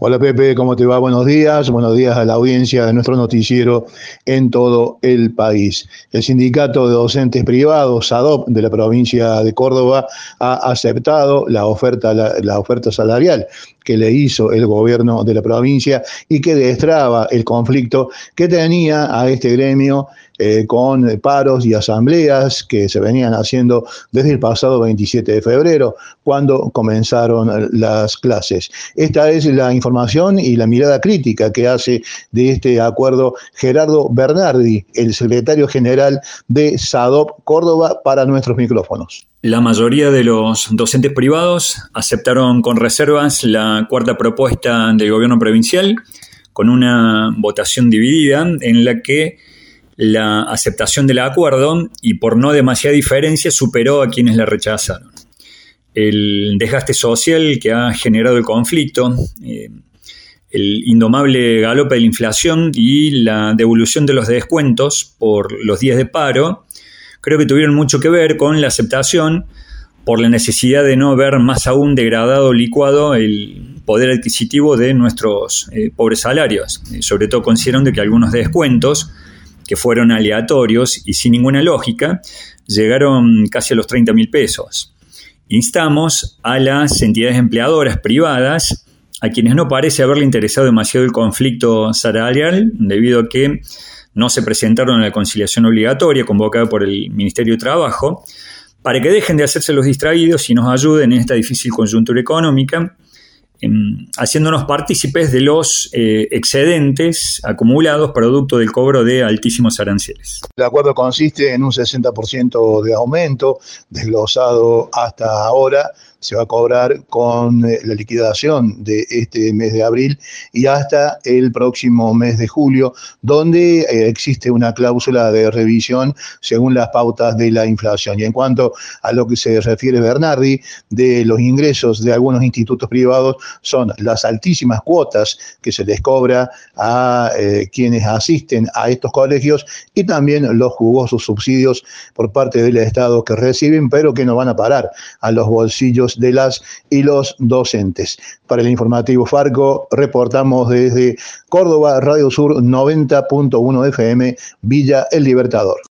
Hola Pepe, ¿cómo te va? Buenos días. Buenos días a la audiencia de nuestro noticiero en todo el país. El Sindicato de Docentes Privados, SADOP, de la provincia de Córdoba, ha aceptado la oferta, la, la oferta salarial que le hizo el gobierno de la provincia y que destraba el conflicto que tenía a este gremio eh, con paros y asambleas que se venían haciendo desde el pasado 27 de febrero, cuando comenzaron las clases. Esta es la información y la mirada crítica que hace de este acuerdo Gerardo Bernardi, el secretario general de SADOP Córdoba, para nuestros micrófonos. La mayoría de los docentes privados aceptaron con reservas la cuarta propuesta del gobierno provincial con una votación dividida en la que la aceptación del acuerdo y por no demasiada diferencia superó a quienes la rechazaron. El desgaste social que ha generado el conflicto, eh, el indomable galope de la inflación y la devolución de los descuentos por los días de paro creo que tuvieron mucho que ver con la aceptación por la necesidad de no ver más aún degradado, licuado el poder adquisitivo de nuestros eh, pobres salarios. Eh, sobre todo considerando que algunos descuentos, que fueron aleatorios y sin ninguna lógica, llegaron casi a los 30 mil pesos. Instamos a las entidades empleadoras privadas, a quienes no parece haberle interesado demasiado el conflicto salarial, debido a que no se presentaron a la conciliación obligatoria convocada por el Ministerio de Trabajo, para que dejen de hacerse los distraídos y nos ayuden en esta difícil coyuntura económica, haciéndonos partícipes de los eh, excedentes acumulados producto del cobro de altísimos aranceles. El acuerdo consiste en un 60% de aumento desglosado hasta ahora se va a cobrar con eh, la liquidación de este mes de abril y hasta el próximo mes de julio, donde eh, existe una cláusula de revisión según las pautas de la inflación. Y en cuanto a lo que se refiere Bernardi, de los ingresos de algunos institutos privados son las altísimas cuotas que se les cobra a eh, quienes asisten a estos colegios y también los jugosos subsidios por parte del Estado que reciben, pero que no van a parar a los bolsillos de las y los docentes. Para el informativo Farco, reportamos desde Córdoba, Radio Sur 90.1 FM, Villa El Libertador.